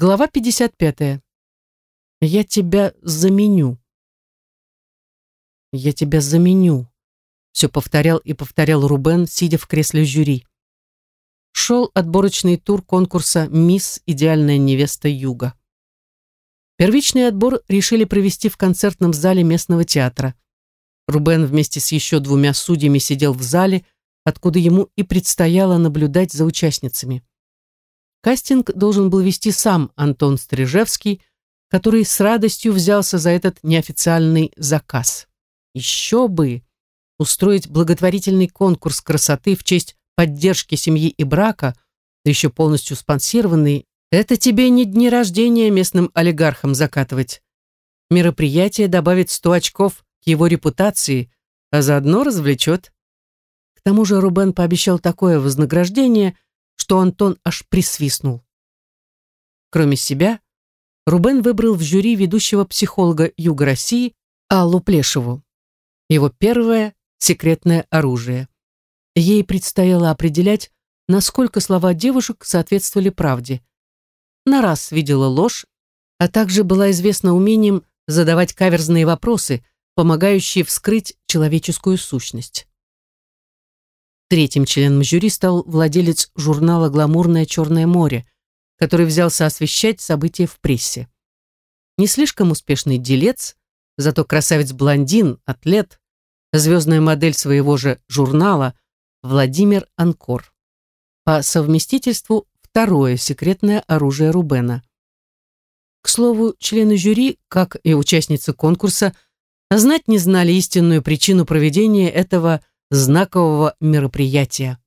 Глава 55. Я тебя заменю. Я тебя заменю. Все повторял и повторял Рубен, сидя в кресле жюри. Шел отборочный тур конкурса «Мисс. Идеальная невеста Юга». Первичный отбор решили провести в концертном зале местного театра. Рубен вместе с еще двумя судьями сидел в зале, откуда ему и предстояло наблюдать за участницами. Кастинг должен был вести сам Антон Стрижевский, который с радостью взялся за этот неофициальный заказ. Еще бы! Устроить благотворительный конкурс красоты в честь поддержки семьи и брака, еще полностью спонсированный, это тебе не дни рождения местным олигархам закатывать. Мероприятие добавит 100 очков к его репутации, а заодно развлечет. К тому же Рубен пообещал такое вознаграждение – что Антон аж присвистнул. Кроме себя, Рубен выбрал в жюри ведущего психолога Юга России Аллу Плешеву. Его первое секретное оружие. Ей предстояло определять, насколько слова девушек соответствовали правде. На раз видела ложь, а также была известна умением задавать каверзные вопросы, помогающие вскрыть человеческую сущность. Третьим членом жюри стал владелец журнала «Гламурное Черное море», который взялся освещать события в прессе. Не слишком успешный делец, зато красавец-блондин, атлет, звездная модель своего же журнала Владимир Анкор. По совместительству второе секретное оружие Рубена. К слову, члены жюри, как и участницы конкурса, знать не знали истинную причину проведения этого знакового мероприятия.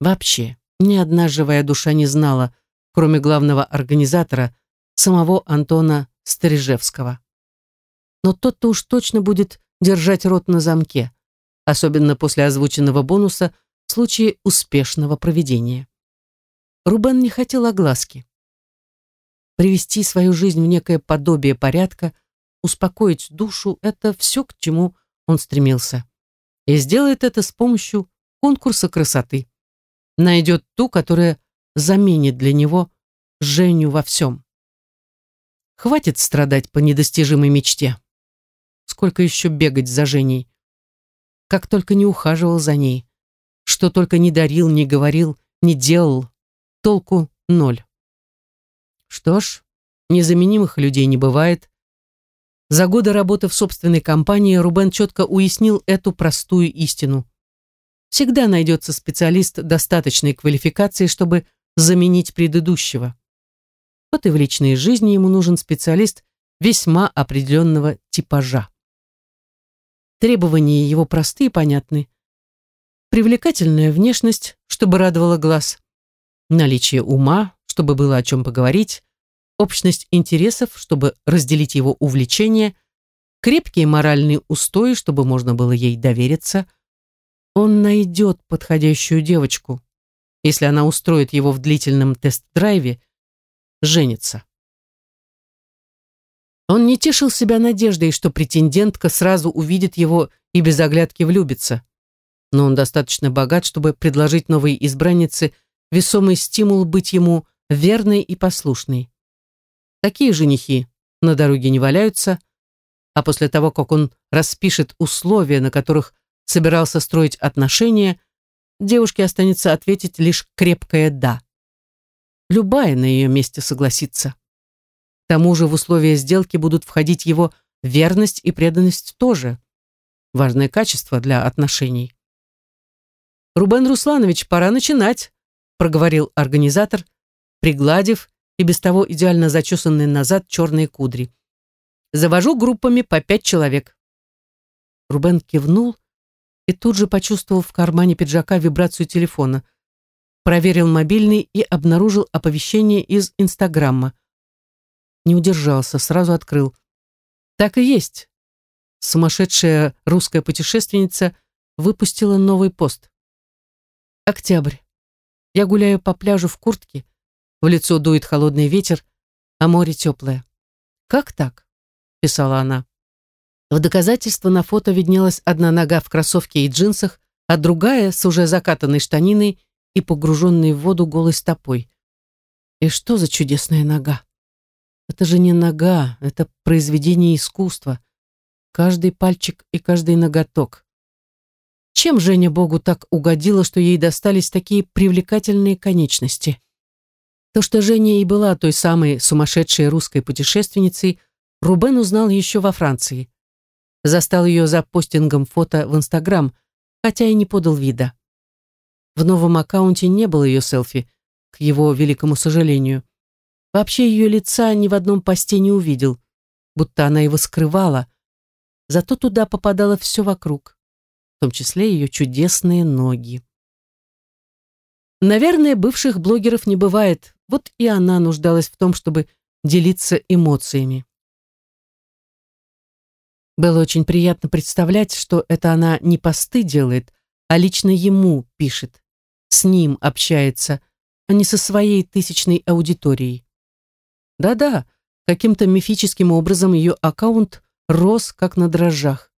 Вообще, ни одна живая душа не знала, кроме главного организатора, самого Антона Стрижевского. Но тот-то уж точно будет держать рот на замке, особенно после озвученного бонуса в случае успешного проведения. Рубен не хотел огласки. Привести свою жизнь в некое подобие порядка, успокоить душу — это все, к чему он стремился и сделает это с помощью конкурса красоты. Найдет ту, которая заменит для него Женю во всем. Хватит страдать по недостижимой мечте. Сколько еще бегать за Женей? Как только не ухаживал за ней, что только не дарил, не говорил, не делал, толку ноль. Что ж, незаменимых людей не бывает, за годы работы в собственной компании Рубен четко уяснил эту простую истину. Всегда найдется специалист достаточной квалификации, чтобы заменить предыдущего. Вот и в личной жизни ему нужен специалист весьма определенного типажа. Требования его простые и понятны. Привлекательная внешность, чтобы радовала глаз. Наличие ума, чтобы было о чем поговорить общность интересов, чтобы разделить его увлечения, крепкие моральные устои, чтобы можно было ей довериться. Он найдет подходящую девочку, если она устроит его в длительном тест-драйве, женится. Он не тешил себя надеждой, что претендентка сразу увидит его и без оглядки влюбится. Но он достаточно богат, чтобы предложить новой избраннице весомый стимул быть ему верной и послушной. Такие женихи на дороге не валяются, а после того, как он распишет условия, на которых собирался строить отношения, девушке останется ответить лишь крепкое «да». Любая на ее месте согласится. К тому же в условия сделки будут входить его верность и преданность тоже. Важное качество для отношений. «Рубен Русланович, пора начинать», проговорил организатор, пригладив и без того идеально зачесанные назад черные кудри. Завожу группами по пять человек. Рубен кивнул и тут же почувствовал в кармане пиджака вибрацию телефона. Проверил мобильный и обнаружил оповещение из Инстаграма. Не удержался, сразу открыл. Так и есть. Сумасшедшая русская путешественница выпустила новый пост. Октябрь. Я гуляю по пляжу в куртке, в лицо дует холодный ветер, а море теплое. «Как так?» — писала она. В доказательство на фото виднелась одна нога в кроссовке и джинсах, а другая с уже закатанной штаниной и погруженной в воду голой стопой. И что за чудесная нога? Это же не нога, это произведение искусства. Каждый пальчик и каждый ноготок. Чем Женя Богу так угодила, что ей достались такие привлекательные конечности? То, что Женя и была той самой сумасшедшей русской путешественницей, Рубен узнал еще во Франции. Застал ее за постингом фото в Инстаграм, хотя и не подал вида. В новом аккаунте не было ее селфи, к его великому сожалению. Вообще ее лица ни в одном посте не увидел, будто она его скрывала, зато туда попадало все вокруг, в том числе ее чудесные ноги. Наверное, бывших блогеров не бывает, вот и она нуждалась в том, чтобы делиться эмоциями. Было очень приятно представлять, что это она не посты делает, а лично ему пишет, с ним общается, а не со своей тысячной аудиторией. Да-да, каким-то мифическим образом ее аккаунт рос как на дрожжах.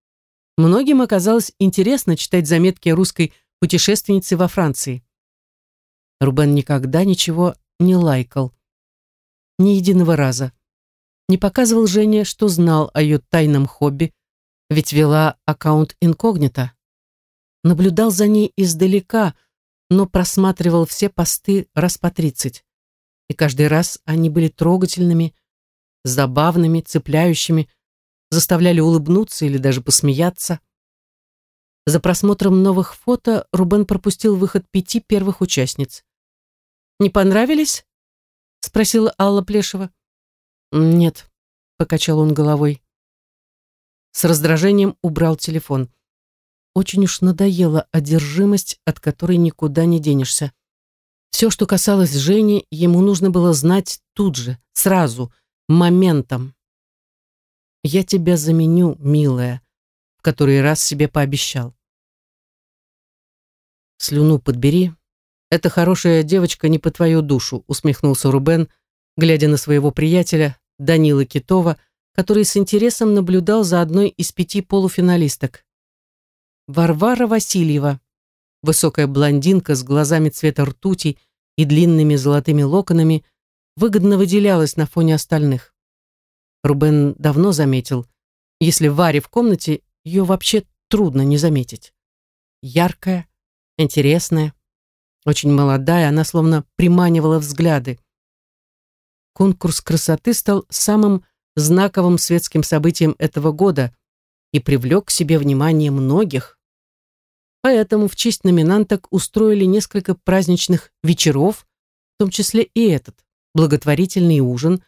Многим оказалось интересно читать заметки русской путешественницы во Франции. Рубен никогда ничего не лайкал. Ни единого раза. Не показывал Жене, что знал о ее тайном хобби, ведь вела аккаунт инкогнито. Наблюдал за ней издалека, но просматривал все посты раз по тридцать. И каждый раз они были трогательными, забавными, цепляющими, заставляли улыбнуться или даже посмеяться. За просмотром новых фото Рубен пропустил выход пяти первых участниц. «Не понравились?» — спросила Алла Плешева. «Нет», — покачал он головой. С раздражением убрал телефон. Очень уж надоела одержимость, от которой никуда не денешься. Все, что касалось Жени, ему нужно было знать тут же, сразу, моментом. «Я тебя заменю, милая», — в который раз себе пообещал. «Слюну подбери, «Эта хорошая девочка не по твою душу», усмехнулся Рубен, глядя на своего приятеля Данила Китова, который с интересом наблюдал за одной из пяти полуфиналисток. Варвара Васильева, высокая блондинка с глазами цвета ртути и длинными золотыми локонами, выгодно выделялась на фоне остальных. Рубен давно заметил, если Варе в комнате, ее вообще трудно не заметить. Яркая, интересная, очень молодая, она словно приманивала взгляды. Конкурс красоты стал самым знаковым светским событием этого года и привлек к себе внимание многих. Поэтому в честь номинанток устроили несколько праздничных вечеров, в том числе и этот, благотворительный ужин,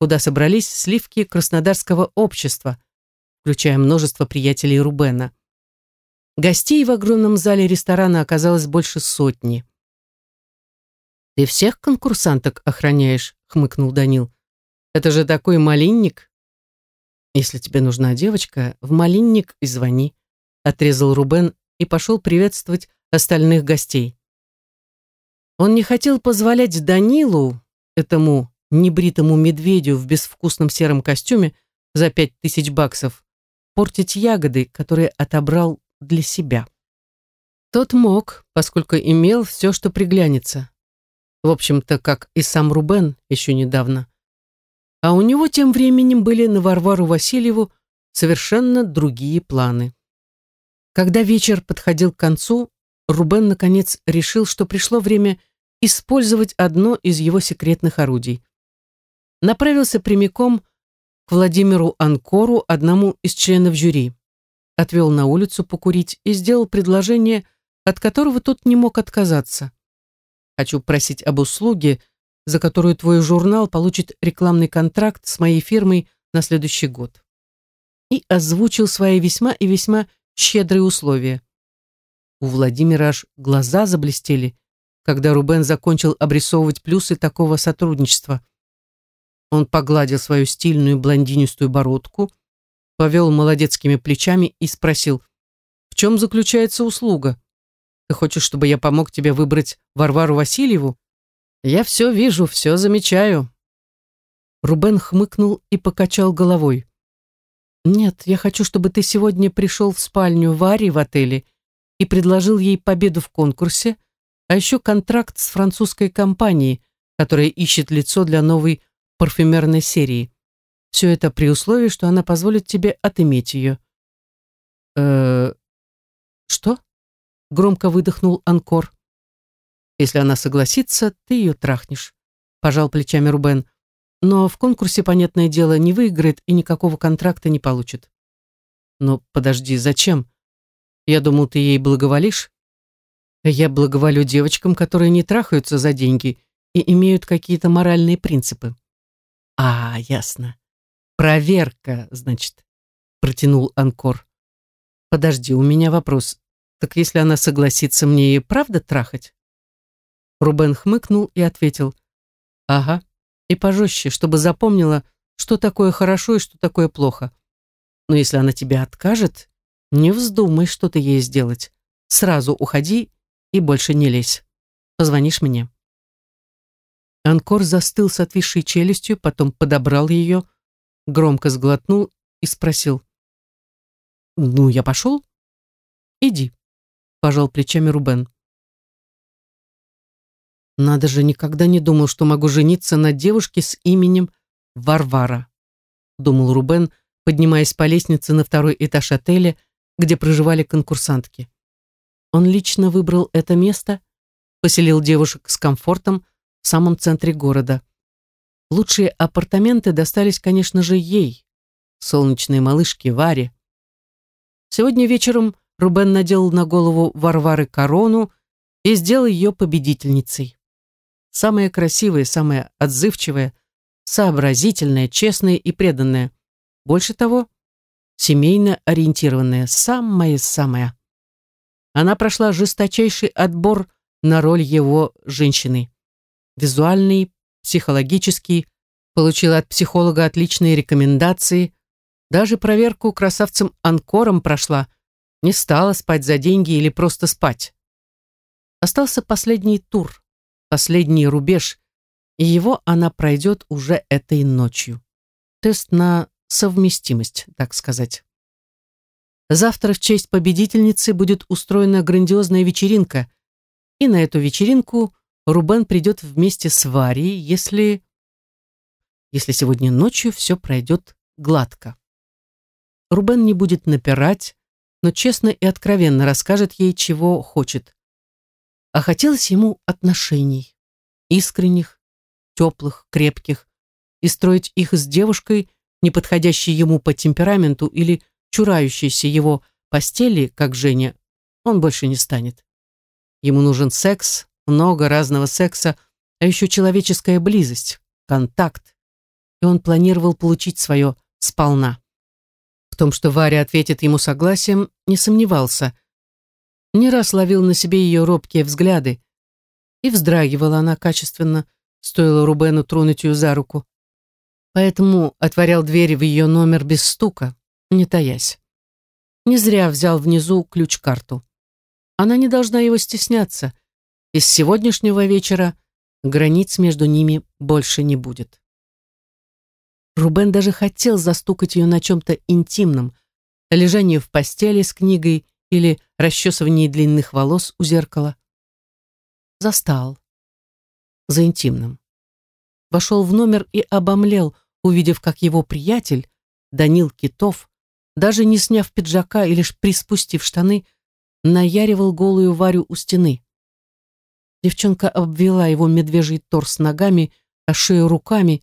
куда собрались сливки краснодарского общества, включая множество приятелей Рубена. Гостей в огромном зале ресторана оказалось больше сотни. «Ты всех конкурсанток охраняешь?» — хмыкнул Данил. «Это же такой малинник!» «Если тебе нужна девочка, в малинник и звони», — отрезал Рубен и пошел приветствовать остальных гостей. Он не хотел позволять Данилу, этому небритому медведю в безвкусном сером костюме за пять тысяч баксов, портить ягоды, которые отобрал для себя. Тот мог, поскольку имел все, что приглянется. В общем-то, как и сам Рубен еще недавно. А у него тем временем были на Варвару Васильеву совершенно другие планы. Когда вечер подходил к концу, Рубен наконец решил, что пришло время использовать одно из его секретных орудий. Направился прямиком к Владимиру Анкору, одному из членов жюри. Отвел на улицу покурить и сделал предложение, от которого тот не мог отказаться. Хочу просить об услуге, за которую твой журнал получит рекламный контракт с моей фирмой на следующий год. И озвучил свои весьма и весьма щедрые условия. У Владимира аж глаза заблестели, когда Рубен закончил обрисовывать плюсы такого сотрудничества. Он погладил свою стильную блондинистую бородку, повел молодецкими плечами и спросил, в чем заключается услуга? Ты хочешь, чтобы я помог тебе выбрать Варвару Васильеву? Я все вижу, все замечаю». Рубен хмыкнул и покачал головой. «Нет, я хочу, чтобы ты сегодня пришел в спальню Вари в отеле и предложил ей победу в конкурсе, а еще контракт с французской компанией, которая ищет лицо для новой парфюмерной серии. Все это при условии, что она позволит тебе отыметь ее. э что?» — громко выдохнул Анкор. «Если она согласится, ты ее трахнешь», — пожал плечами Рубен. «Но в конкурсе, понятное дело, не выиграет и никакого контракта не получит». «Но подожди, зачем? Я думал, ты ей благоволишь?» «Я благоволю девочкам, которые не трахаются за деньги и имеют какие-то моральные принципы». «А, ясно. Проверка, значит», — протянул Анкор. «Подожди, у меня вопрос. Так если она согласится мне и правда трахать?» Рубен хмыкнул и ответил. «Ага, и пожестче, чтобы запомнила, что такое хорошо и что такое плохо. Но если она тебя откажет, не вздумай что-то ей сделать. Сразу уходи и больше не лезь. Позвонишь мне». Анкор застыл с отвисшей челюстью, потом подобрал ее, громко сглотнул и спросил. «Ну, я пошел?» «Иди», — пожал плечами Рубен. «Надо же, никогда не думал, что могу жениться на девушке с именем Варвара», — думал Рубен, поднимаясь по лестнице на второй этаж отеля, где проживали конкурсантки. Он лично выбрал это место, поселил девушек с комфортом, в самом центре города. Лучшие апартаменты достались, конечно же, ей, солнечной малышке Варе. Сегодня вечером Рубен надел на голову Варвары корону и сделал ее победительницей. Самая красивая, самая отзывчивая, сообразительная, честная и преданная. Больше того, семейно ориентированная, самая-самая. Она прошла жесточайший отбор на роль его женщины визуальный, психологический, получил от психолога отличные рекомендации, даже проверку красавцем-анкором прошла, не стала спать за деньги или просто спать. Остался последний тур, последний рубеж, и его она пройдет уже этой ночью. Тест на совместимость, так сказать. Завтра в честь победительницы будет устроена грандиозная вечеринка, и на эту вечеринку Рубен придет вместе с Варей, если... Если сегодня ночью все пройдет гладко. Рубен не будет напирать, но честно и откровенно расскажет ей, чего хочет. А хотелось ему отношений. Искренних, теплых, крепких. И строить их с девушкой, не подходящей ему по темпераменту или чурающейся его постели, как Женя, он больше не станет. Ему нужен секс, много разного секса, а еще человеческая близость, контакт. И он планировал получить свое сполна. В том, что Варя ответит ему согласием, не сомневался. Не раз ловил на себе ее робкие взгляды. И вздрагивала она качественно, стоило Рубену тронуть ее за руку. Поэтому отворял двери в ее номер без стука, не таясь. Не зря взял внизу ключ-карту. Она не должна его стесняться — и с сегодняшнего вечера границ между ними больше не будет. Рубен даже хотел застукать ее на чем-то интимном, лежании в постели с книгой или расчесывании длинных волос у зеркала. Застал. За интимным. Вошел в номер и обомлел, увидев, как его приятель, Данил Китов, даже не сняв пиджака и лишь приспустив штаны, наяривал голую Варю у стены. Девчонка обвела его медвежий торс ногами, а шею руками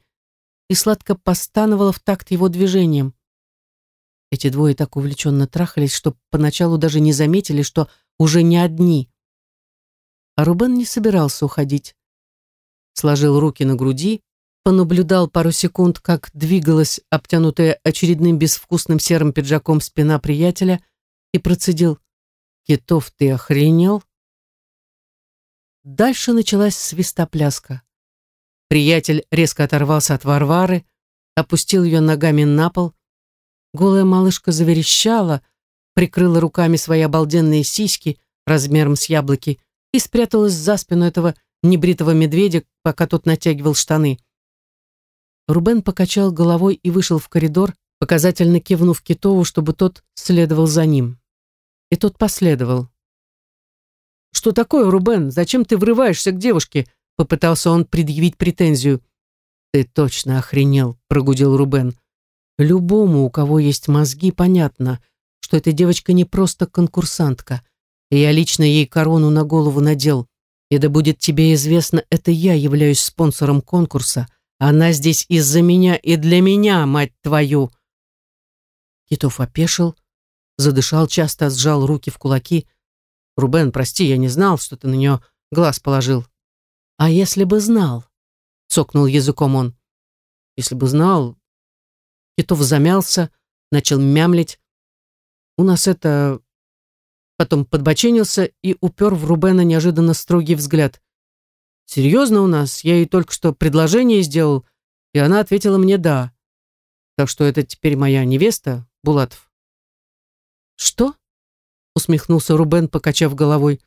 и сладко постановала в такт его движением. Эти двое так увлеченно трахались, что поначалу даже не заметили, что уже не одни. А Рубен не собирался уходить. Сложил руки на груди, понаблюдал пару секунд, как двигалась обтянутая очередным безвкусным серым пиджаком спина приятеля и процедил «Китов, ты охренел?» Дальше началась свистопляска. Приятель резко оторвался от Варвары, опустил ее ногами на пол. Голая малышка заверещала, прикрыла руками свои обалденные сиськи размером с яблоки и спряталась за спину этого небритого медведя, пока тот натягивал штаны. Рубен покачал головой и вышел в коридор, показательно кивнув Китову, чтобы тот следовал за ним. И тот последовал. «Что такое, Рубен? Зачем ты врываешься к девушке?» попытался он предъявить претензию. «Ты точно охренел», — прогудел Рубен. «Любому, у кого есть мозги, понятно, что эта девочка не просто конкурсантка. Я лично ей корону на голову надел. И да будет тебе известно, это я являюсь спонсором конкурса. Она здесь из-за меня и для меня, мать твою!» Китов опешил, задышал часто, сжал руки в кулаки. «Рубен, прости, я не знал, что ты на нее глаз положил». «А если бы знал?» — цокнул языком он. «Если бы знал...» Китов замялся, начал мямлить. «У нас это...» Потом подбоченился и упер в Рубена неожиданно строгий взгляд. «Серьезно у нас? Я ей только что предложение сделал, и она ответила мне «да». Так что это теперь моя невеста, Булатов». «Что?» — усмехнулся Рубен, покачав головой.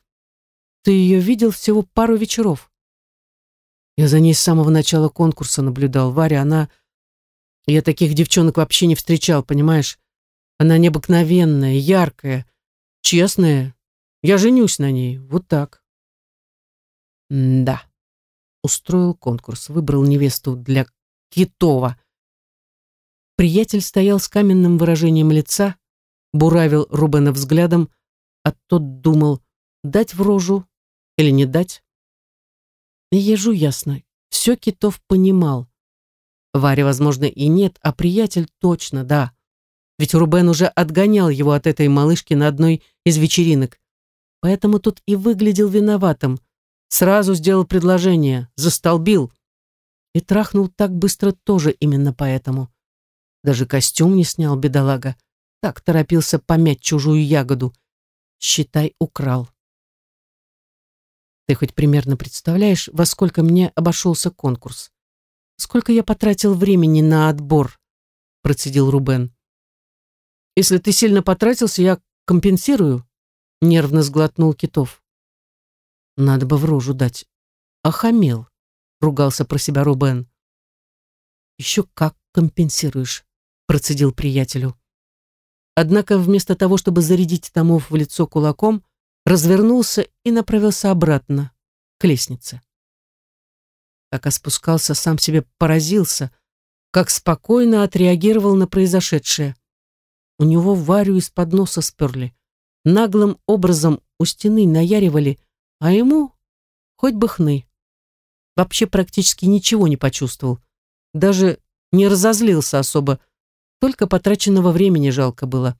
«Ты ее видел всего пару вечеров». Я за ней с самого начала конкурса наблюдал. Варя, она... Я таких девчонок вообще не встречал, понимаешь? Она необыкновенная, яркая, честная. Я женюсь на ней. Вот так. Да. Устроил конкурс, выбрал невесту для Китова. Приятель стоял с каменным выражением лица, буравил Рубена взглядом, а тот думал, дать в рожу или не дать. Ежу ясно, все Китов понимал. Варя, возможно, и нет, а приятель точно, да. Ведь Рубен уже отгонял его от этой малышки на одной из вечеринок. Поэтому тут и выглядел виноватым. Сразу сделал предложение, застолбил. И трахнул так быстро тоже именно поэтому. Даже костюм не снял, бедолага. Так торопился помять чужую ягоду. Считай, украл. Ты хоть примерно представляешь, во сколько мне обошелся конкурс? Сколько я потратил времени на отбор? Процедил Рубен. Если ты сильно потратился, я компенсирую. Нервно сглотнул Китов. Надо бы в рожу дать. Охамел, ругался про себя Рубен. Еще как компенсируешь, процедил приятелю. Однако вместо того, чтобы зарядить тому в лицо кулаком, развернулся и направился обратно, к лестнице. Пока спускался, сам себе поразился, как спокойно отреагировал на произошедшее. У него Варю из-под носа сперли, наглым образом у стены наяривали, а ему хоть бы хны. Вообще практически ничего не почувствовал, даже не разозлился особо, только потраченного времени жалко было.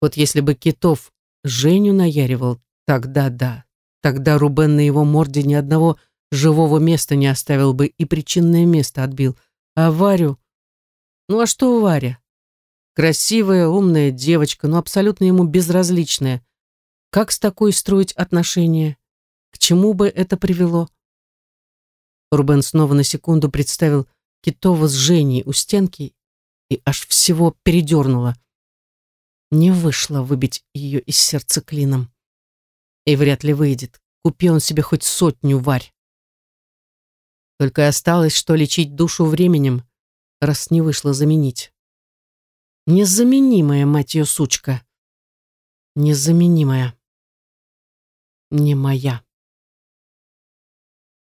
Вот если бы Китов Женю наяривал, Тогда да. Тогда Рубен на его морде ни одного живого места не оставил бы и причинное место отбил. А Варю... Ну а что Варя? Красивая, умная девочка, но абсолютно ему безразличная. Как с такой строить отношения? К чему бы это привело? Рубен снова на секунду представил Китова с Женей у стенки и аж всего передернуло. Не вышло выбить ее из сердца клином. И вряд ли выйдет. Купи он себе хоть сотню варь. Только осталось, что лечить душу временем, раз не вышло заменить. Незаменимая, мать ее, сучка. Незаменимая. Не моя.